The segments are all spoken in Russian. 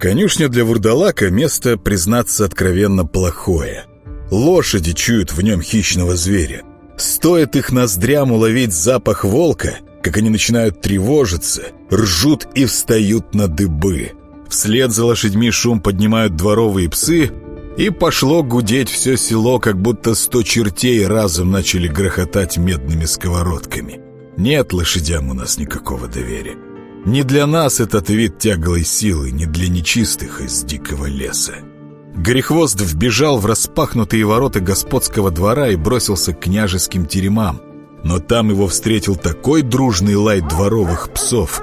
Конюшня для вурдалака — место, признаться откровенно, плохое. Лошади чуют в нем хищного зверя. Стоит их ноздрям уловить запах волка, как они начинают тревожиться, ржут и встают на дыбы. Вслед за лошадьми шум поднимают дворовые псы, и пошло гудеть все село, как будто сто чертей разом начали грохотать медными сковородками. Нет лошадям у нас никакого доверия. Не для нас этот вид тяглой силы, не для нечистых из дикого леса. Грехвост вбежал в распахнутые ворота господского двора и бросился к княжеским теремам. Но там его встретил такой дружный лай дворовых псов,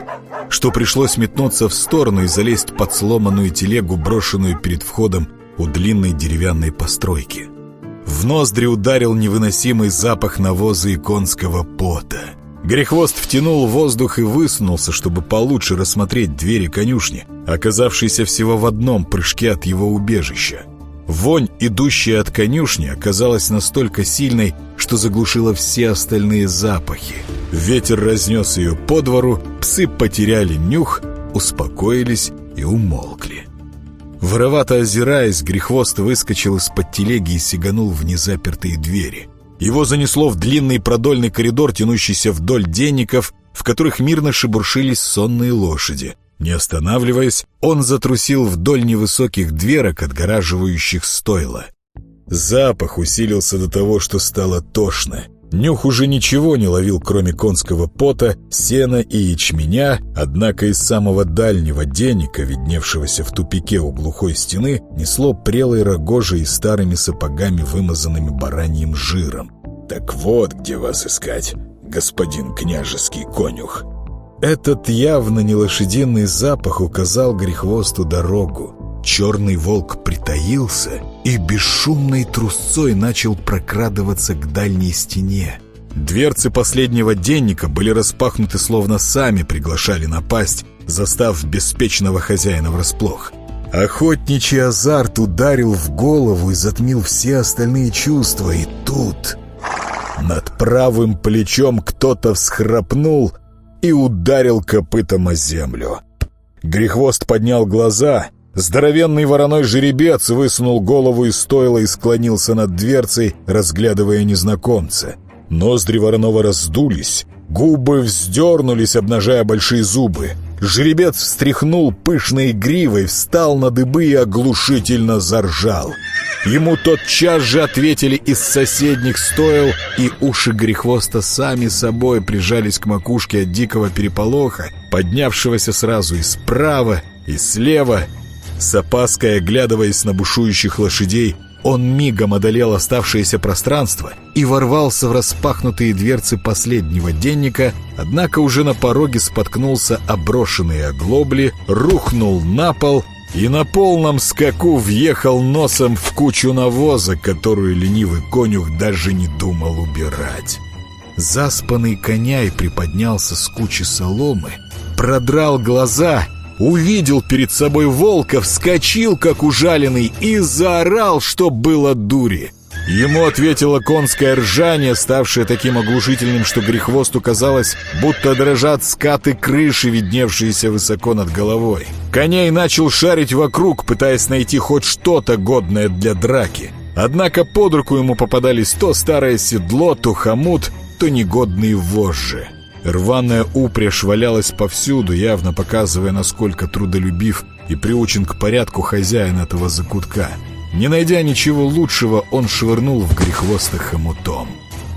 что пришлось метнуться в сторону и залезть под сломанную телегу, брошенную перед входом у длинной деревянной постройки. В ноздри ударил невыносимый запах навоза и конского пота. Грехвост втянул воздух и высунулся, чтобы получше рассмотреть двери конюшни, оказавшиеся всего в одном прыжке от его убежища. Вонь, идущая от конюшни, оказалась настолько сильной, что заглушила все остальные запахи. Ветер разнес ее по двору, псы потеряли нюх, успокоились и умолкли. Воровато озираясь, Грехвост выскочил из-под телеги и сиганул в незапертые двери. Его занесло в длинный продольный коридор, тянущийся вдоль денников, в которых мирно шебуршились сонные лошади. Не останавливаясь, он затрусил вдоль невысоких дверок, отгораживающих стойла. Запах усилился до того, что стало тошно. Нюх уже ничего не ловил, кроме конского пота, сена и ячменя, однако из самого дальнего денника, видневшегося в тупике у глухой стены, несло прелой рогожей и старыми сапогами, вымазанными бараньим жиром. «Так вот, где вас искать, господин княжеский конюх!» Этот явно не лошадиный запах указал Грехвосту дорогу. Черный волк притаился и бесшумной трусцой начал прокрадываться к дальней стене. Дверцы последнего денника были распахнуты, словно сами приглашали напасть, застав беспечного хозяина врасплох. Охотничий азарт ударил в голову и затмил все остальные чувства, и тут... Над правым плечом кто-то всхрапнул и ударил копытом о землю. Грехвост поднял глаза Здоровенный вороной жеребец высунул голову из стойла и склонился над дверцей, разглядывая незнакомца. Ноздри вороного раздулись, губы вздернулись, обнажая большие зубы. Жеребец встряхнул пышной гривой, встал на дыбы и оглушительно заржал. Ему тотчас же ответили из соседних стоил, и уши Грехвоста сами собой прижались к макушке от дикого переполоха, поднявшегося сразу и справа, и слева, с опаской оглядываясь на бушующих лошадей, он мигом одолел оставшееся пространство и ворвался в распахнутые дверцы последнего денника, однако уже на пороге споткнулся оброшенные оглобли, рухнул на пол и на полном скаку въехал носом в кучу навоза, которую ленивый конюх даже не думал убирать. Заспанный коняй приподнялся с кучи соломы, продрал глаза увидел перед собой волка, вскочил, как ужаленный, и заорал, что было дури. Ему ответило конское ржание, ставшее таким оглушительным, что грехвосту казалось, будто дрожат скаты крыши, видневшиеся высоко над головой. Коней начал шарить вокруг, пытаясь найти хоть что-то годное для драки. Однако под руку ему попадались то старое седло, то хомут, то негодные вожжи. Рваная упряжь валялась повсюду, явно показывая, насколько трудолюбив и приучен к порядку хозяин этого закутка. Не найдя ничего лучшего, он швырнул в грехвоста хомутом.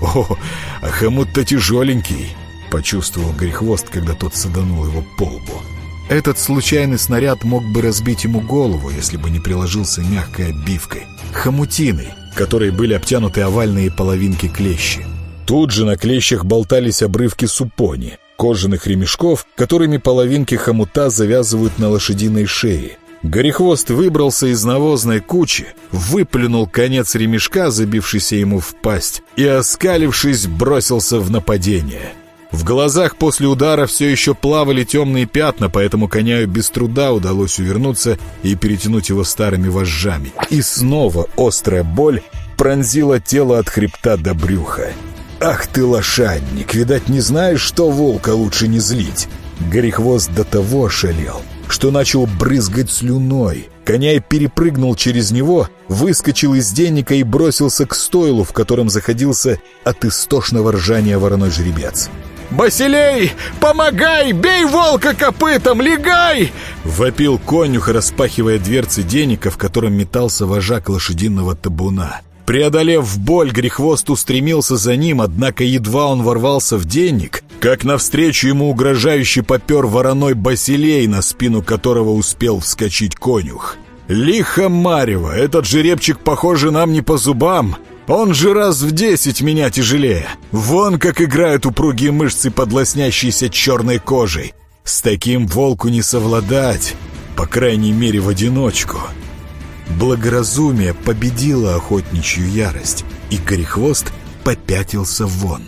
«О, а хомут-то тяжеленький!» — почувствовал грехвост, когда тот саданул его по лбу. Этот случайный снаряд мог бы разбить ему голову, если бы не приложился мягкой обивкой, хомутиной, которой были обтянуты овальные половинки клещи. Тут же на клещах болтались обрывки супони, кожаных ремешков, которыми половинки хомута завязывают на лошадиной шее. Горехвост выбрался из навозной кучи, выплюнул конец ремешка, забившийся ему в пасть, и, оскалившись, бросился в нападение. В глазах после удара все еще плавали темные пятна, поэтому коняю без труда удалось увернуться и перетянуть его старыми вожжами. И снова острая боль пронзила тело от хребта до брюха. «Ах ты, лошадник! Видать, не знаешь, что волка лучше не злить!» Горехвост до того ошалел, что начал брызгать слюной. Коняй перепрыгнул через него, выскочил из денника и бросился к стойлу, в котором заходился от истошного ржания вороной жеребец. «Басилей, помогай! Бей волка копытом! Легай!» Вопил конюх, распахивая дверцы денника, в котором метался вожак лошадиного табуна. Преодолев боль, Грехвост устремился за ним, однако едва он ворвался в денник, как навстречу ему угрожающе попер вороной Басилей, на спину которого успел вскочить конюх. «Лихо Марева! Этот жеребчик, похоже, нам не по зубам!» Он же раз в десять меня тяжелее. Вон как играют упругие мышцы под лоснящейся черной кожей. С таким волку не совладать, по крайней мере в одиночку. Благоразумие победило охотничью ярость, и Корехвост попятился вон.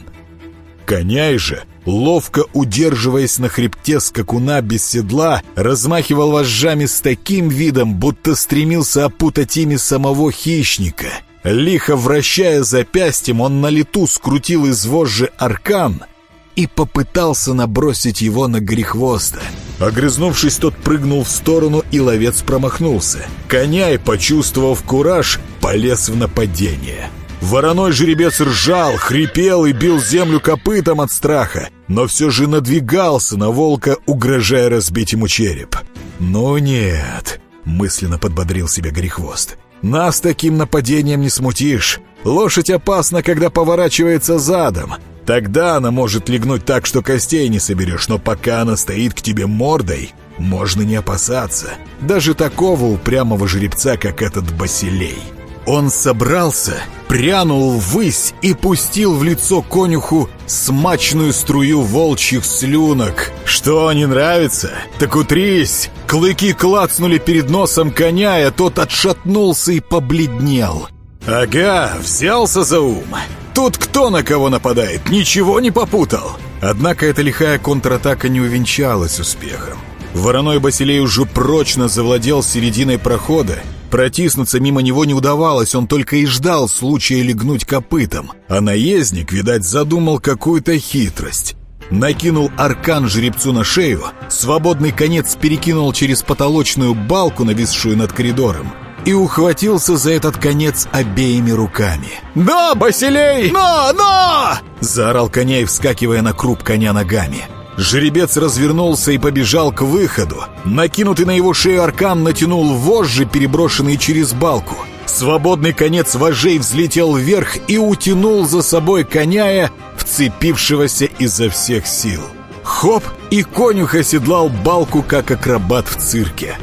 Коняй же, ловко удерживаясь на хребте скакуна без седла, размахивал вожжами с таким видом, будто стремился опутать ими самого хищника. Лихо вращая запястьем, он на лету скрутил из вожжи аркан — и попытался набросить его на грехвоста. Огрызнувшись, тот прыгнул в сторону, и ловец промахнулся. Коняй, почувствовав кураж, полез в нападение. Вороной жеребец ржал, хрипел и бил землю копытом от страха, но все же надвигался на волка, угрожая разбить ему череп. «Ну нет», — мысленно подбодрил себя Горехвост, — «нас таким нападением не смутишь. Лошадь опасна, когда поворачивается задом. Тогда она может легнуть так, что костей не соберешь, но пока она стоит к тебе мордой, можно не опасаться. Даже такого упрямого жеребца, как этот Басилей. Он собрался, прянул ввысь и пустил в лицо конюху смачную струю волчьих слюнок. Что, не нравится? Так утрись! Клыки клацнули перед носом коня, а тот отшатнулся и побледнел. «Ага, взялся за ум. Тут кто на кого нападает, ничего не попутал». Однако эта лихая контратака не увенчалась успехом. Вороной Басилей уже прочно завладел серединой прохода. Протиснуться мимо него не удавалось, он только и ждал случая легнуть копытом. А наездник, видать, задумал какую-то хитрость. Накинул аркан жеребцу на шею, свободный конец перекинул через потолочную балку, нависшую над коридором, и ухватился за этот конец обеими руками. «Да, Басилей! На, на!» — заорал коней, вскакивая на круп коня ногами. Жеребец развернулся и побежал к выходу. Накинутый на его шею аркан натянул вожжи, переброшенные через балку. Свободный конец вожей взлетел вверх и утянул за собой коняя, вцепившегося изо всех сил. Хоп! И конюх оседлал балку, как акробат в цирке.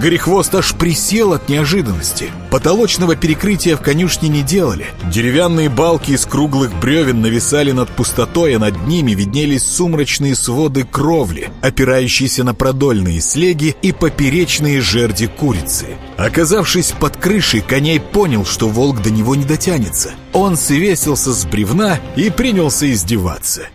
Горехвост аж присел от неожиданности. Потолочного перекрытия в конюшне не делали. Деревянные балки из круглых бревен нависали над пустотой, а над ними виднелись сумрачные своды кровли, опирающиеся на продольные слеги и поперечные жерди курицы. Оказавшись под крышей, коней понял, что волк до него не дотянется. Он свесился с бревна и принялся издеваться.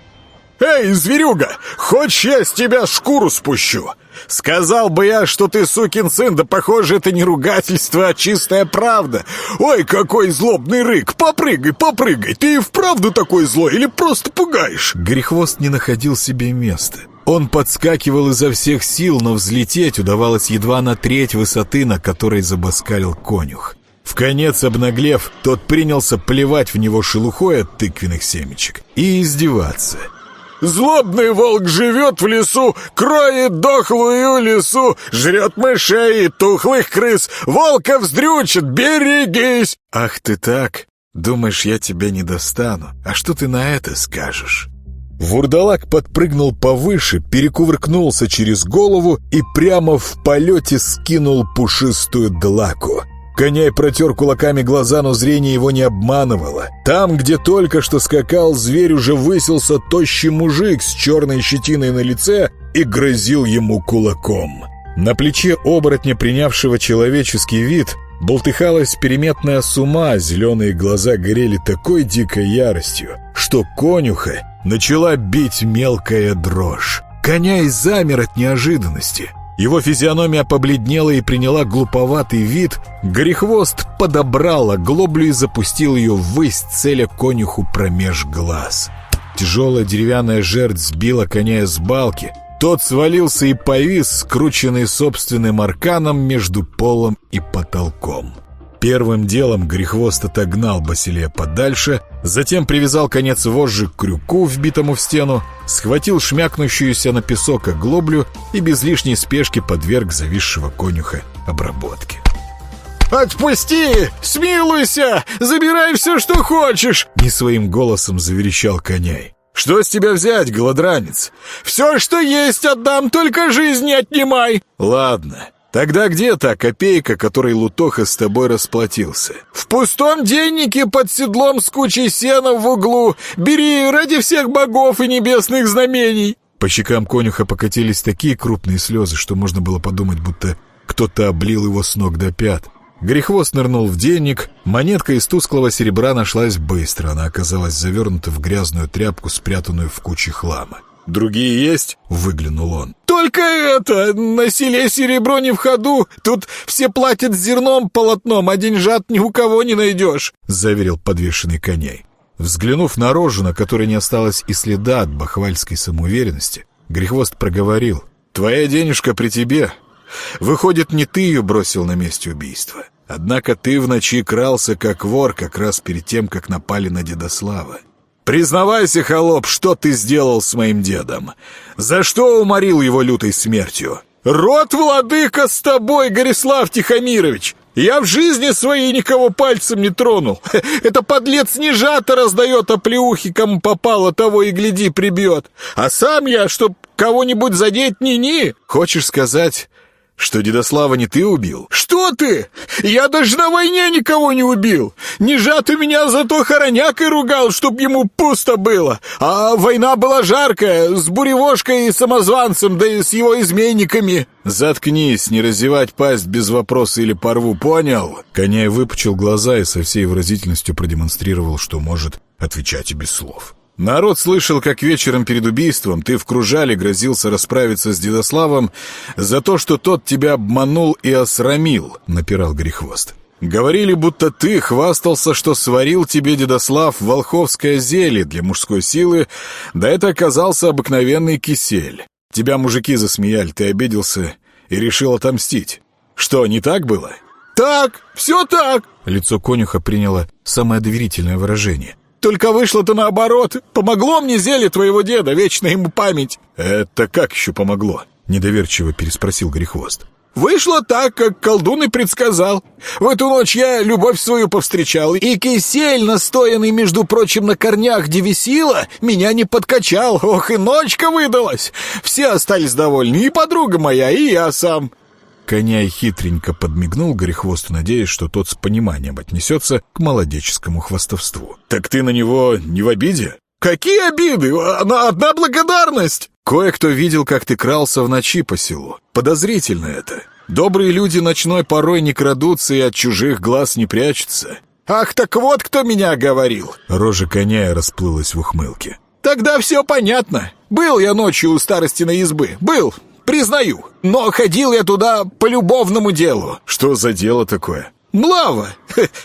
«Эй, зверюга, хочешь я с тебя шкуру спущу? Сказал бы я, что ты сукин сын, да похоже, это не ругательство, а чистая правда. Ой, какой злобный рык! Попрыгай, попрыгай! Ты и вправду такой злой или просто пугаешь?» Грехвост не находил себе места. Он подскакивал изо всех сил, но взлететь удавалось едва на треть высоты, на которой забаскалил конюх. В конец обнаглев, тот принялся плевать в него шелухой от тыквенных семечек и издеваться — Злобный волк живет в лесу, кроет дохлую лесу, жрет мышей и тухлых крыс, волка вздрючит, берегись!» «Ах ты так! Думаешь, я тебя не достану? А что ты на это скажешь?» Вурдалак подпрыгнул повыше, перекувыркнулся через голову и прямо в полете скинул пушистую длаку. Коняй протер кулаками глаза, но зрение его не обманывало. Там, где только что скакал, зверь уже высился тощий мужик с черной щетиной на лице и грозил ему кулаком. На плече оборотня, принявшего человеческий вид, болтыхалась переметная сума, зеленые глаза горели такой дикой яростью, что конюха начала бить мелкая дрожь. Коняй замер от неожиданности — его физиономия побледнела и приняла глуповатый вид. Горехвост подобрал оглоблю и запустил ее ввысь, целя конюху промеж глаз. Тяжелая деревянная жерть сбила коня с балки. Тот свалился и повис, скрученный собственным арканом между полом и потолком. Первым делом Грехвост отогнал Басилея подальше, затем привязал конец вожжи к крюку, вбитому в стену, схватил шмякнущуюся на песок оглоблю и без лишней спешки подверг зависшего конюха обработке. «Отпусти! Смилуйся! Забирай все, что хочешь!» Не своим голосом заверещал коняй. «Что с тебя взять, голодранец? Все, что есть, отдам, только жизнь не отнимай!» «Ладно, Тогда где та копейка, которой Лутоха с тобой расплатился? В пустом деннике под седлом с кучей сена в углу. Бери ради всех богов и небесных знамений. По щекам конюха покатились такие крупные слезы, что можно было подумать, будто кто-то облил его с ног до пят. Грехвост нырнул в денник, монетка из тусклого серебра нашлась быстро, она оказалась завернута в грязную тряпку, спрятанную в куче хлама. «Другие есть?» — выглянул он. «Только это! На селе серебро не в ходу! Тут все платят зерном полотном, а деньжат ни у кого не найдешь!» — заверил подвешенный коней. Взглянув на рожу, на которой не осталось и следа от бахвальской самоуверенности, Грехвост проговорил. «Твоя денежка при тебе. Выходит, не ты ее бросил на месте убийства. Однако ты в ночи крался как вор как раз перед тем, как напали на Дедослава. Признавайся, холоп, что ты сделал с моим дедом? За что уморил его лютой смертью? Род владыка с тобой, Горислав Тихомирович! Я в жизни своей никого пальцем не тронул. Это подлец не жато раздает оплеухи, кому попало, того и гляди прибьет. А сам я, чтоб кого-нибудь задеть, ни-ни. Хочешь сказать, что Дедослава не ты убил? Что ты? Я даже на войне никого не убил. Не жат у меня зато хоронякой ругал, чтоб ему пусто было. А война была жаркая, с буревошкой и самозванцем, да и с его изменниками. Заткнись, не разевать пасть без вопроса или порву, понял? Коняй выпучил глаза и со всей выразительностью продемонстрировал, что может отвечать и без слов. Народ слышал, как вечером перед убийством ты в кружале грозился расправиться с Дедославом за то, что тот тебя обманул и осрамил, — напирал Грехвост. Говорили, будто ты хвастался, что сварил тебе, Дедослав, волховское зелье для мужской силы, да это оказался обыкновенный кисель. Тебя мужики засмеяли, ты обиделся и решил отомстить. Что, не так было? Так, все так. Лицо конюха приняло самое доверительное выражение. Только вышло-то наоборот. Помогло мне зелье твоего деда, вечно ему память. Это как еще помогло? Недоверчиво переспросил Грехвост. Вышло так, как колдун и предсказал. В эту ночь я любовь свою повстречал, и кисель, настоянный, между прочим, на корнях девисила, меня не подкачал. Ох, и ночка выдалась. Все остались довольны, и подруга моя, и я сам. Коняй хитренько подмигнул Горехвосту, надеясь, что тот с пониманием отнесется к молодеческому хвастовству. «Так ты на него не в обиде?» «Какие обиды? Одна, одна благодарность!» «Кое-кто видел, как ты крался в ночи по селу. Подозрительно это. Добрые люди ночной порой не крадутся и от чужих глаз не прячутся». «Ах, так вот кто меня говорил!» Рожа коня расплылась в ухмылке. «Тогда все понятно. Был я ночью у старости на избы. Был. Признаю. Но ходил я туда по любовному делу. Что за дело такое? Млава,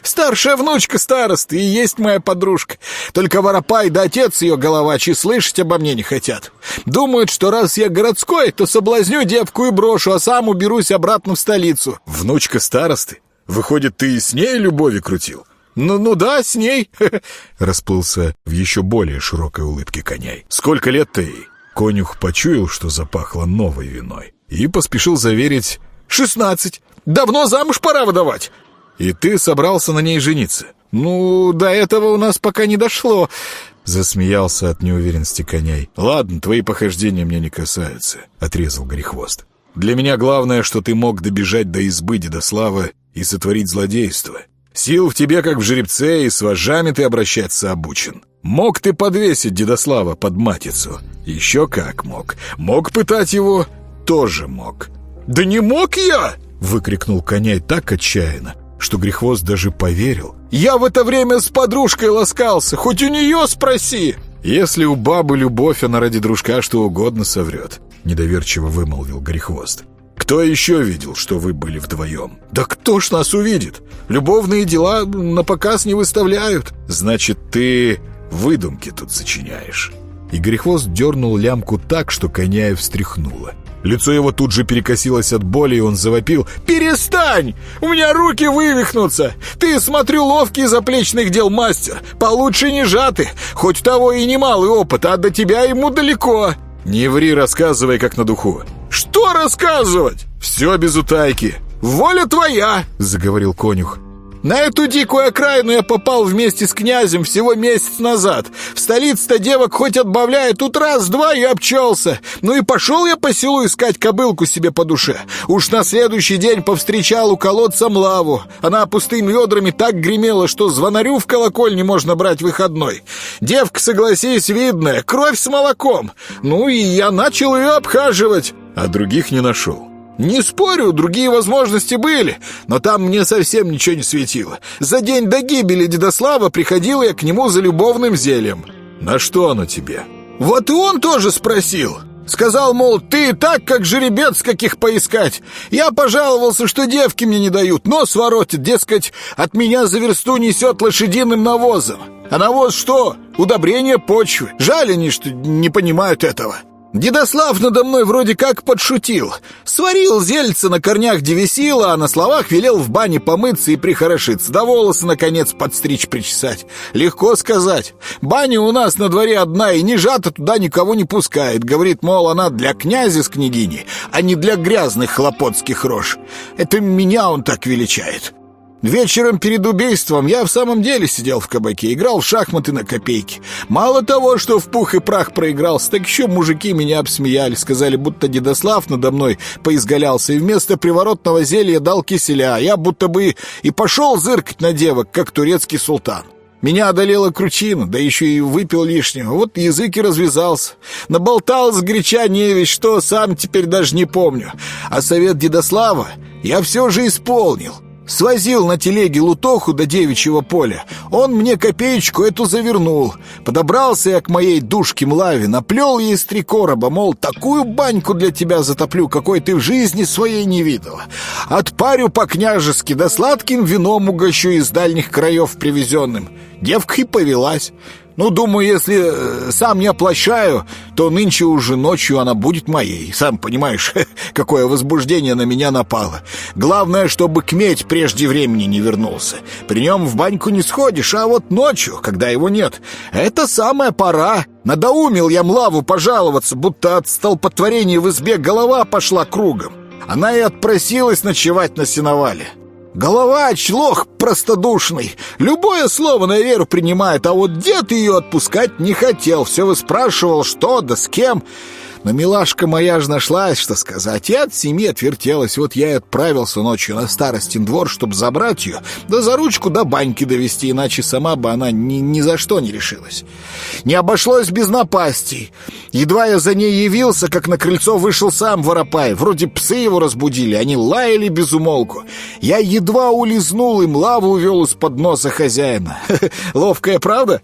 старшая внучка старосты и есть моя подружка. Только Воропай да отец ее головачий слышать обо мне не хотят. Думают, что раз я городской, то соблазню девку и брошу, а сам уберусь обратно в столицу. Внучка старосты? Выходит, ты и с ней любови крутил? Ну, ну да, с ней. Расплылся в еще более широкой улыбке коняй. Сколько лет-то ей? Конюх почуял, что запахло новой виной, и поспешил заверить «Шестнадцать! Давно замуж пора выдавать!» «И ты собрался на ней жениться?» «Ну, до этого у нас пока не дошло», — засмеялся от неуверенности коней. «Ладно, твои похождения мне не касаются», — отрезал Горехвост. «Для меня главное, что ты мог добежать до избы Дедослава и сотворить злодейство. Сил в тебе, как в жеребце, и с вожами ты обращаться обучен. Мог ты подвесить Дедослава под матицу? Еще как мог. Мог пытать его? Тоже мог. «Да не мог я!» — выкрикнул коняй так отчаянно, что Грехвост даже поверил. «Я в это время с подружкой ласкался, хоть у нее спроси!» «Если у бабы любовь, она ради дружка что угодно соврет», — недоверчиво вымолвил Грехвост. «Кто еще видел, что вы были вдвоем?» «Да кто ж нас увидит? Любовные дела на показ не выставляют». «Значит, ты выдумки тут сочиняешь. И Грехвост дернул лямку так, что Коняев встряхнуло. Лицо его тут же перекосилось от боли, и он завопил «Перестань! У меня руки вывихнутся! Ты, смотрю, ловкий заплечных дел мастер, получше не жаты, хоть того и немалый опыт, а до тебя ему далеко!» «Не ври, рассказывай, как на духу!» «Что рассказывать? Все без утайки!» «Воля твоя!» — заговорил конюх. На эту дикую окраину я попал вместе с князем всего месяц назад. В столице-то девок хоть отбавляя, тут раз-два и обчелся. Ну и пошел я по селу искать кобылку себе по душе. Уж на следующий день повстречал у колодца Млаву. Она пустыми ведрами так гремела, что звонарю в колокольне можно брать выходной. Девка, согласись, видная, кровь с молоком. Ну и я начал ее обхаживать. А других не нашел. Не спорю, другие возможности были, но там мне совсем ничего не светило. За день до гибели Дедослава приходил я к нему за любовным зельем. На что оно тебе? Вот и он тоже спросил. Сказал, мол, ты так, как жеребец каких поискать. Я пожаловался, что девки мне не дают, нос воротит, дескать, от меня за версту несет лошадиным навозом. А навоз что? Удобрение почвы. Жаль они, что не понимают этого. Дедослав надо мной вроде как подшутил. Сварил зельце на корнях девесила, а на словах велел в бане помыться и прихорошиться, да волосы, наконец, подстричь причесать. Легко сказать. Баня у нас на дворе одна, и не жата туда никого не пускает. Говорит, мол, она для князя с княгиней, а не для грязных хлопотских рож. Это меня он так величает. Вечером перед убийством я в самом деле сидел в кабаке, играл в шахматы на копейки. Мало того, что в пух и прах проигрался, так еще мужики меня обсмеяли, сказали, будто Дедослав надо мной поизгалялся и вместо приворотного зелья дал киселя, а я будто бы и пошел зыркать на девок, как турецкий султан. Меня одолела кручина, да еще и выпил лишнего. Вот язык и развязался. Наболтал с горяча не весь что, сам теперь даже не помню. А совет Дедослава я все же исполнил. Свозил на телеге Лутоху до девичьего поля. Он мне копеечку эту завернул. Подобрался я к моей душке Млаве, наплел ей с три короба, мол, такую баньку для тебя затоплю, какой ты в жизни своей не видела. Отпарю по-княжески, да сладким вином угощу из дальних краев привезенным. Девка и повелась. Ну, думаю, если э, сам не оплощаю, то нынче уже ночью она будет моей. Сам понимаешь, какое возбуждение на меня напало. Главное, чтобы кметь прежде времени не вернулся. При нем в баньку не сходишь, а вот ночью, когда его нет, это самая пора. Надоумил я Млаву пожаловаться, будто от столпотворения в избе голова пошла кругом. Она и отпросилась ночевать на сеновале. Головач, лох простодушный. Любое слово на веру принимает, а вот дед ее отпускать не хотел. Все выспрашивал, что да с кем. Но милашка моя ж нашлась, что сказать, и от семьи отвертелась. Вот я и отправился ночью на старостин двор, чтобы забрать ее, да за ручку до баньки довести, иначе сама бы она ни, ни за что не решилась. Не обошлось без напастей. Едва я за ней явился, как на крыльцо вышел сам Воропай. Вроде псы его разбудили, они лаяли без умолку. Я едва улизнул, им лаву увел из-под носа хозяина. Ловкая правда?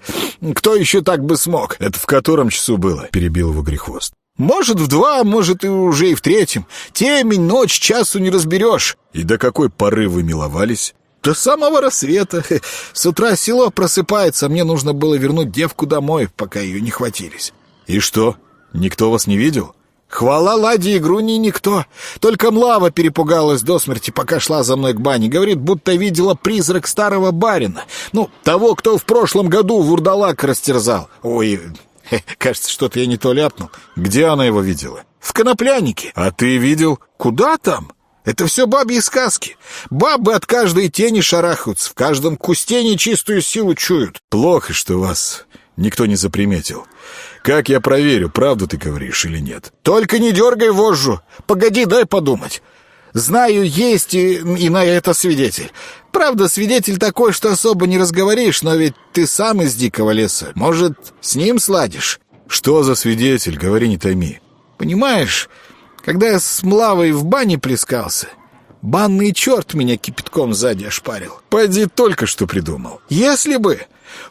Кто еще так бы смог? Это в котором часу было? Перебил его Грехвост. Может, в два, может, и уже и в третьем. Темень, ночь, часу не разберешь. И до какой поры вы миловались? До самого рассвета. С утра село просыпается, мне нужно было вернуть девку домой, пока ее не хватились. И что, никто вас не видел? Хвала Ладе и Груни никто. Только Млава перепугалась до смерти, пока шла за мной к бане. Говорит, будто видела призрак старого барина. Ну, того, кто в прошлом году вурдалак растерзал. Ой, Кажется, что-то я не то ляпнул. Где она его видела? В коноплянике. А ты видел? Куда там? Это все бабьи сказки. Бабы от каждой тени шарахаются, в каждом кусте нечистую силу чуют. Плохо, что вас никто не заприметил. Как я проверю, правду ты говоришь или нет? Только не дергай вожжу. Погоди, дай подумать. Знаю, есть и, и на это свидетель. Правда, свидетель такой, что особо не разговоришь, но ведь ты сам из дикого леса. Может, с ним сладишь? Что за свидетель? Говори, не томи. Понимаешь, когда я с Млавой в бане плескался, банный черт меня кипятком сзади ошпарил. Пойди только что придумал. Если бы...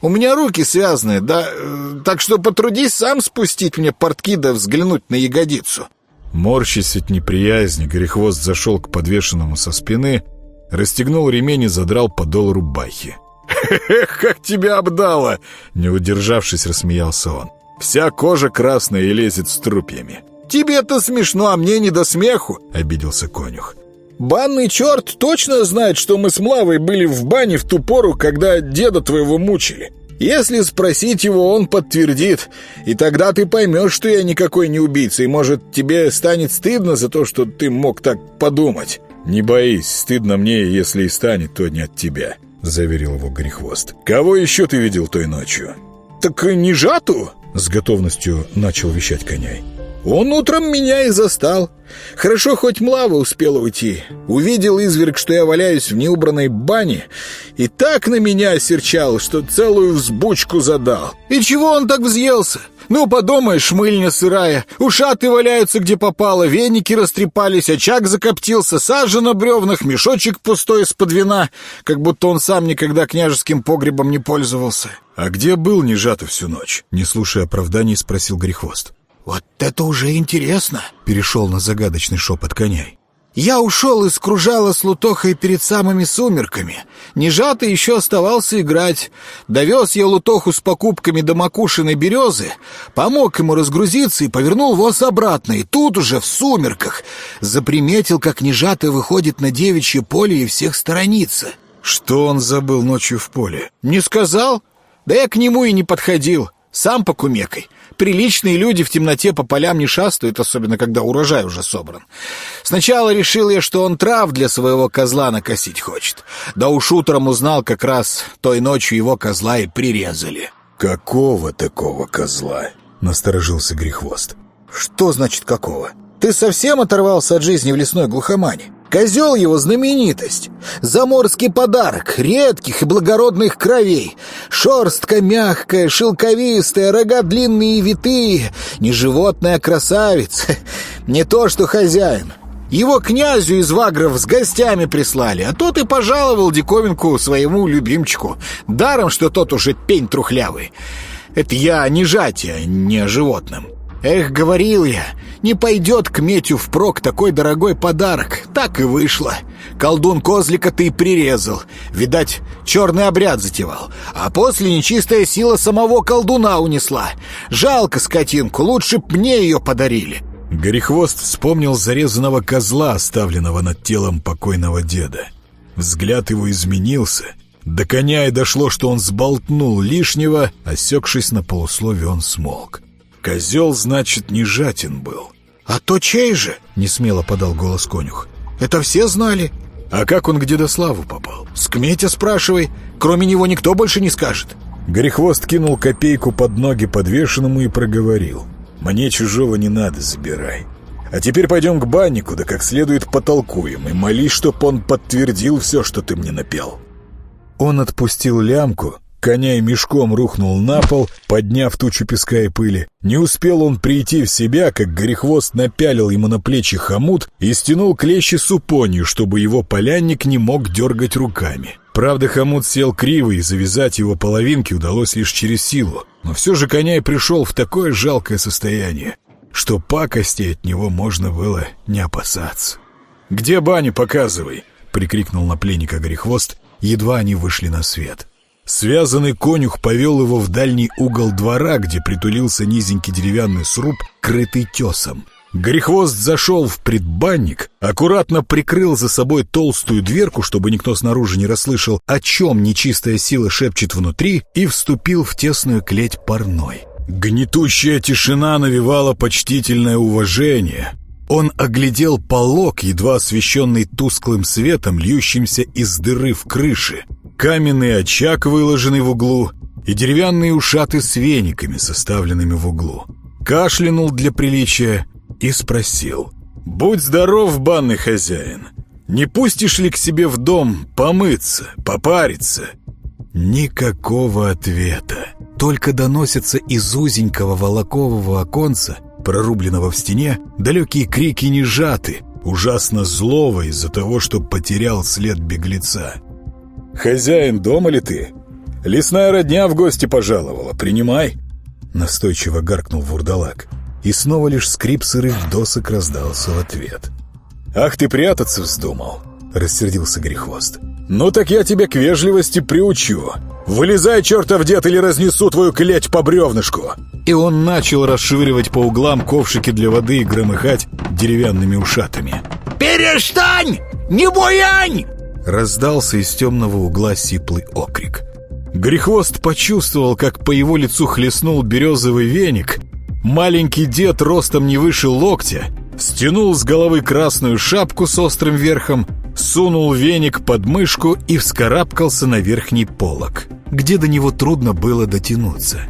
У меня руки связаны, да... Э, так что потрудись сам спустить мне портки да взглянуть на ягодицу. Морщись от неприязни, Горехвост зашел к подвешенному со спины расстегнул ремень и задрал подол рубахи. «Эх, как тебя обдало!» Не удержавшись, рассмеялся он. Вся кожа красная и лезет с трупьями. «Тебе-то смешно, а мне не до смеху», — обиделся конюх. «Банный черт точно знает, что мы с Млавой были в бане в ту пору, когда деда твоего мучили. Если спросить его, он подтвердит, и тогда ты поймешь, что я никакой не убийца, и, может, тебе станет стыдно за то, что ты мог так подумать». «Не боись, стыдно мне, если и станет, то не от тебя», — заверил его Грехвост. «Кого еще ты видел той ночью?» «Так не жату?» — с готовностью начал вещать коняй. Он утром меня и застал. Хорошо, хоть Млава успела уйти. Увидел изверг, что я валяюсь в неубранной бане, и так на меня осерчал, что целую взбучку задал. И чего он так взъелся? Ну, подумаешь, мыльня сырая, ушаты валяются, где попало, веники растрепались, очаг закоптился, сажа на бревнах, мешочек пустой из-под вина, как будто он сам никогда княжеским погребом не пользовался. «А где был Нежатов всю ночь?» Не слушая оправданий, спросил Грехвост. «Вот это уже интересно!» — перешел на загадочный шепот коней. «Я ушел из кружала с Лутохой перед самыми сумерками. Нежатый еще оставался играть. Довез я Лутоху с покупками до Макушиной березы, помог ему разгрузиться и повернул воз обратно. И тут уже, в сумерках, заприметил, как Нежатый выходит на девичье поле и всех сторонится». «Что он забыл ночью в поле?» «Не сказал? Да я к нему и не подходил. Сам покумекай. Приличные люди в темноте по полям не шастают, особенно когда урожай уже собран. Сначала решил я, что он трав для своего козла накосить хочет. Да уж утром узнал, как раз той ночью его козла и прирезали. «Какого такого козла?» — насторожился Грехвост. «Что значит какого? Ты совсем оторвался от жизни в лесной глухомане?» Козел его знаменитость. Заморский подарок, редких и благородных кровей. Шерстка мягкая, шелковистая, рога длинные и витые. Не животное, а красавица. Не то, что хозяин. Его князю из Вагров с гостями прислали, а тот и пожаловал диковинку своему любимчику. Даром, что тот уже пень трухлявый. Это я о нежатии, не о животном. Эх, говорил я, не пойдет к Метю впрок такой дорогой подарок. Так и вышло. Колдун козлика ты прирезал. Видать, черный обряд затевал. А после нечистая сила самого колдуна унесла. Жалко скотинку, лучше б мне ее подарили. Горехвост вспомнил зарезанного козла, оставленного над телом покойного деда. Взгляд его изменился. До коня и дошло, что он сболтнул лишнего, осекшись на полуслове, он смолк. Козел, значит, не жатин был. «А то чей же?» — несмело подал голос конюх. «Это все знали». «А как он к Дедославу попал?» «С Кметя спрашивай. Кроме него никто больше не скажет». Горехвост кинул копейку под ноги подвешенному и проговорил. «Мне чужого не надо, забирай. А теперь пойдем к баннику, да как следует потолкуем, и молись, чтоб он подтвердил все, что ты мне напел». Он отпустил лямку, Коняй мешком рухнул на пол, подняв тучу песка и пыли. Не успел он прийти в себя, как горехвост напялил ему на плечи хомут и стянул клещи супонью, чтобы его полянник не мог дергать руками. Правда, хомут сел криво, и завязать его половинки удалось лишь через силу. Но все же коняй пришел в такое жалкое состояние, что пакости от него можно было не опасаться. «Где баню показывай?» — прикрикнул на пленника Горехвост, едва они вышли на свет. Связанный конюх повел его в дальний угол двора, где притулился низенький деревянный сруб, крытый тесом. Грехвост зашел в предбанник, аккуратно прикрыл за собой толстую дверку, чтобы никто снаружи не расслышал, о чем нечистая сила шепчет внутри, и вступил в тесную клеть парной. Гнетущая тишина навевала почтительное уважение. Он оглядел полог, едва освещенный тусклым светом, льющимся из дыры в крыше — каменный очаг, выложенный в углу, и деревянные ушаты с вениками, составленными в углу. Кашлянул для приличия и спросил. «Будь здоров, банный хозяин! Не пустишь ли к себе в дом помыться, попариться?» Никакого ответа. Только доносятся из узенького волокового оконца, прорубленного в стене, далекие крики нежаты, ужасно злого из-за того, что потерял след беглеца. «Хозяин, дома ли ты? Лесная родня в гости пожаловала, принимай!» Настойчиво гаркнул вурдалак, и снова лишь скрип сырых досок раздался в ответ. «Ах, ты прятаться вздумал!» — рассердился Грехвост. «Ну так я тебя к вежливости приучу. Вылезай, чертов дед, или разнесу твою клеть по бревнышку!» и он начал расшвыривать по углам ковшики для воды и громыхать деревянными ушатами. «Перестань! Не буянь!» Раздался из темного угла сиплый окрик. Грехвост почувствовал, как по его лицу хлестнул березовый веник. Маленький дед ростом не выше локтя стянул с головы красную шапку с острым верхом, сунул веник под мышку и вскарабкался на верхний полок, где до него трудно было дотянуться.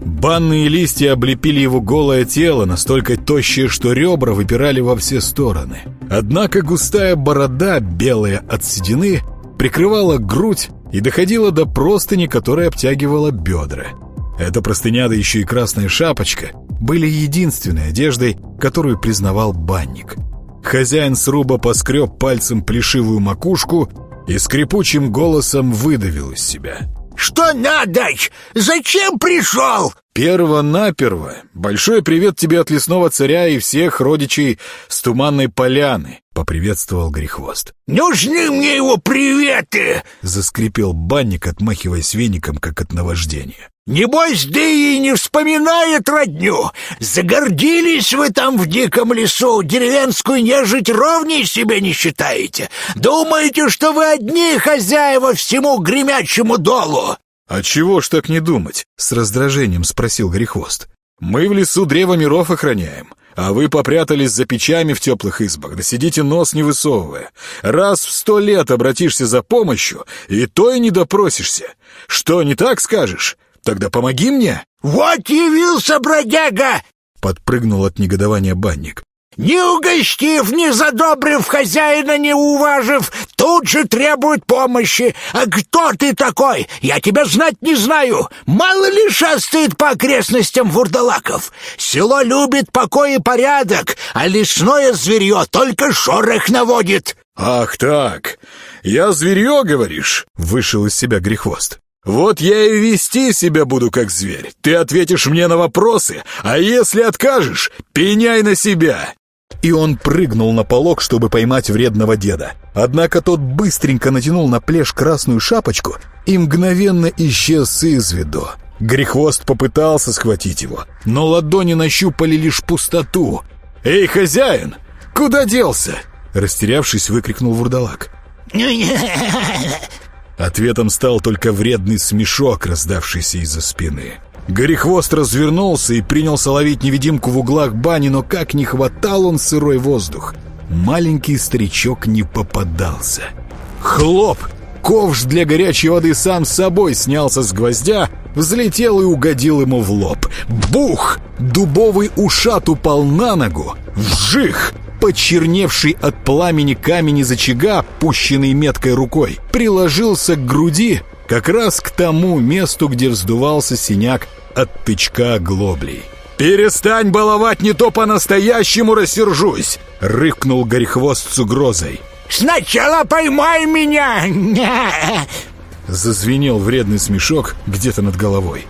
Банные листья облепили его голое тело, настолько тощее, что ребра выпирали во все стороны. Однако густая борода, белая от седины, прикрывала грудь и доходила до простыни, которая обтягивала бедра. Эта простыня, да еще и красная шапочка, были единственной одеждой, которую признавал банник. Хозяин сруба поскреб пальцем плешивую макушку и скрипучим голосом выдавил из себя. «Что надо? Зачем пришел?» «Перво-наперво. Большой привет тебе от лесного царя и всех родичей с Туманной Поляны», — поприветствовал Грехвост. «Нужны мне его приветы!» — заскрипел банник, отмахиваясь веником, как от наваждения. Небось, да и не вспоминает родню. Загордились вы там в диком лесу, деревенскую нежить ровней себе не считаете. Думаете, что вы одни хозяева всему гремячему долу? «А чего ж так не думать?» — с раздражением спросил Грехвост. «Мы в лесу древо миров охраняем, а вы попрятались за печами в теплых избах, да сидите нос не высовывая. Раз в сто лет обратишься за помощью, и то и не допросишься. Что, не так скажешь? Тогда помоги мне!» «Вот явился бродяга!» — подпрыгнул от негодования банник. «Не угостив, не задобрив хозяина, не уважив, тут же требует помощи. А кто ты такой? Я тебя знать не знаю. Мало ли шастает по окрестностям вурдалаков. Село любит покой и порядок, а лесное зверье только шорох наводит». «Ах так! Я зверье, говоришь?» — вышел из себя грехвост. «Вот я и вести себя буду как зверь. Ты ответишь мне на вопросы, а если откажешь, пеняй на себя!» И он прыгнул на полок, чтобы поймать вредного деда. Однако тот быстренько натянул на плешь красную шапочку и мгновенно исчез из виду. Грехвост попытался схватить его, но ладони нащупали лишь пустоту. «Эй, хозяин! Куда делся?» Растерявшись, выкрикнул вурдалак. Ответом стал только вредный смешок, раздавшийся из-за спины. Горехвост развернулся и принялся ловить невидимку в углах бани, но как не хватал он сырой воздух. Маленький старичок не попадался. Хлоп! Ковш для горячей воды сам собой снялся с гвоздя, взлетел и угодил ему в лоб. Бух! Дубовый ушат упал на ногу. Вжих! Почерневший от пламени камень из очага, пущенный меткой рукой, приложился к груди, как раз к тому месту, где вздувался синяк от тычка глоблей. «Перестань баловать, не то по-настоящему рассержусь!» — рыкнул Горехвост с угрозой. «Сначала поймай меня!» Зазвенел вредный смешок где-то над головой.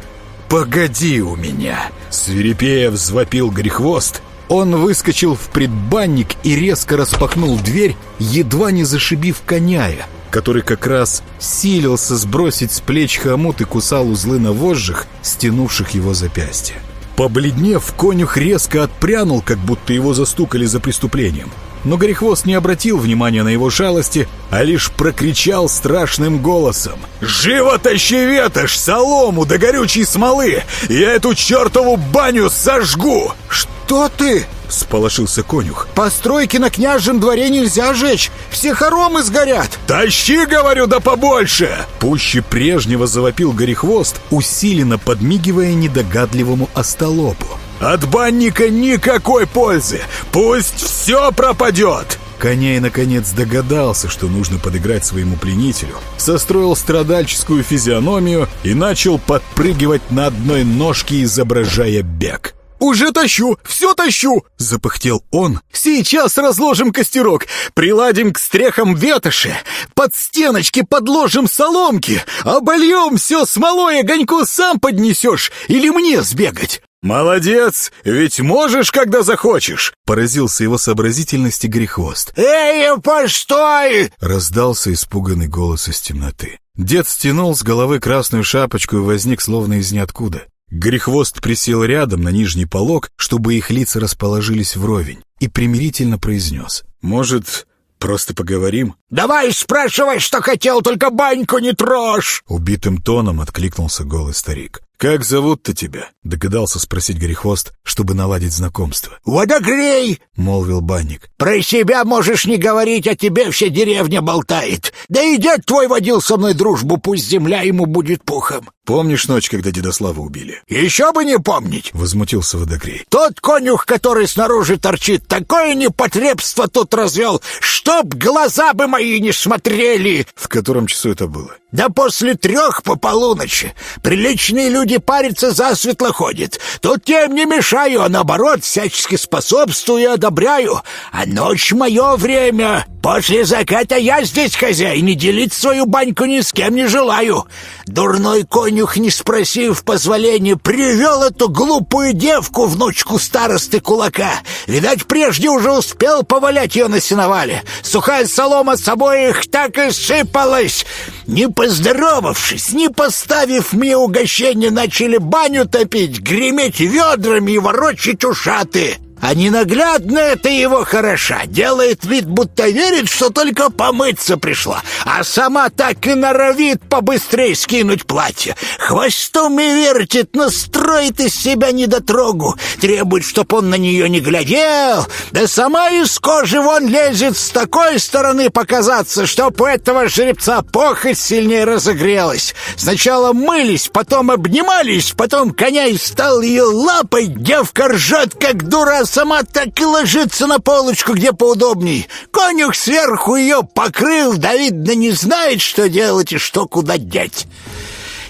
«Погоди у меня!» — свирепея взвопил Горехвост он выскочил в предбанник и резко распахнул дверь, едва не зашибив коняя, который как раз силился сбросить с плеч хомут и кусал узлы на вожжах, стянувших его запястье. Побледнев, конюх резко отпрянул, как будто его застукали за преступлением. Но Горехвост не обратил внимания на его шалости, а лишь прокричал страшным голосом. «Живо тащи ветошь, солому да горючей смолы! Я эту чертову баню сожгу!» «Что ты?» — сполошился конюх. «Постройки на княжем дворе нельзя жечь! Все хоромы сгорят!» «Тащи, говорю, да побольше!» Пуще прежнего завопил Горехвост, усиленно подмигивая недогадливому остолопу. От банника никакой пользы! Пусть все пропадет!» Коней наконец догадался, что нужно подыграть своему пленителю, состроил страдальческую физиономию и начал подпрыгивать на одной ножке, изображая бег. «Уже тащу! Все тащу!» — запыхтел он. «Сейчас разложим костерок, приладим к стрехам ветоши, под стеночки подложим соломки, обольем все смолой, огоньку сам поднесешь или мне сбегать?» «Молодец! Ведь можешь, когда захочешь!» Поразился его сообразительности Грехвост. «Эй, постой!» Раздался испуганный голос из темноты. Дед стянул с головы красную шапочку и возник словно из ниоткуда. Горехвост присел рядом на нижний полог, чтобы их лица расположились вровень, и примирительно произнес. «Может, просто поговорим?» «Давай спрашивай, что хотел, только баньку не трожь!» Убитым тоном откликнулся голый старик. «Как зовут-то тебя?» — догадался спросить Горехвост, чтобы наладить знакомство. «Водогрей!» — молвил банник. «Про себя можешь не говорить, а тебе вся деревня болтает. Да и дед твой водил со мной дружбу, пусть земля ему будет пухом». «Помнишь ночь, когда Дедослава убили?» «Еще бы не помнить!» — возмутился Водогрей. «Тот конюх, который снаружи торчит, такое непотребство тут развел, чтоб глаза бы мои не смотрели!» «В котором часу это было?» «Да после трех по полуночи. Приличные люди парятся, засветло ходят. Тут тем не мешаю, а наоборот, всячески способствую и одобряю. А ночь — мое время. После заката я здесь хозяин, и делить свою баньку ни с кем не желаю. Дурной конюх, не спросив позволения, привел эту глупую девку, внучку старосты кулака. Видать, прежде уже успел повалять ее на сеновале. Сухая солома с обоих так и сыпалась. Не поздоровавшись, не поставив мне угощение, начали баню топить, греметь ведрами и ворочать ушаты. А ненаглядно это его хороша. Делает вид, будто верит, что только помыться пришла. А сама так и норовит побыстрее скинуть платье. Хвостом и вертит, настроит из себя недотрогу. Требует, чтоб он на нее не глядел. Да сама из кожи вон лезет с такой стороны показаться, чтоб у этого жеребца похоть сильнее разогрелась. Сначала мылись, потом обнимались, потом коня и стал ее лапой. Девка ржет, как дура, сама так и ложится на полочку, где поудобней. Конюх сверху ее покрыл, да видно не знает, что делать и что куда деть.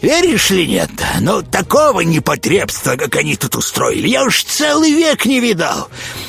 Веришь ли нет, но такого непотребства, как они тут устроили, я уж целый век не видал.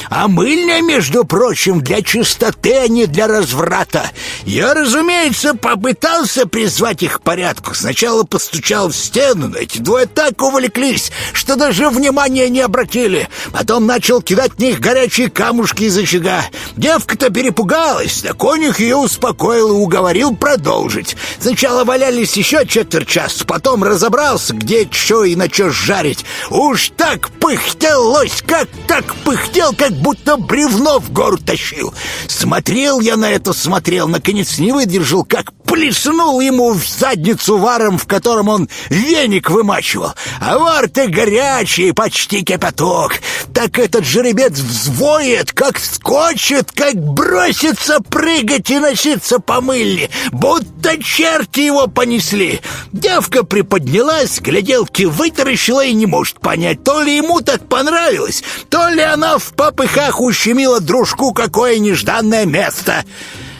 А мыльня, между прочим, для чистоты, а не для разврата. Я, разумеется, попытался призвать их к порядку. Сначала постучал в стену, но эти двое так увлеклись, что даже внимания не обратили. Потом начал кидать в них горячие камушки из очага. Девка-то перепугалась, да конюх ее успокоил и уговорил продолжить. Сначала валялись еще четверть часа, потом разобрался, где что и на что жарить. Уж так пыхтел лось, как так пыхтел, как будто бревно в гору тащил. Смотрел я на это, смотрел, наконец не выдержал, как плеснул ему в задницу варом, в котором он веник вымачивал. А вар-то горячий, почти кипяток. Так этот жеребец взвоет, как скочит, как бросится прыгать и носиться по мыльне, будто черти его понесли. Девка приподнялась, гляделки вытаращила и не может понять, то ли ему так понравилось, то ли она в попыхах ущемила дружку какое нежданное место.